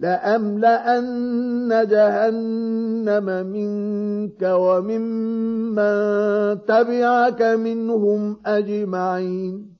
لأملأن جهنم منك وممن تبعك منهم أجمعين.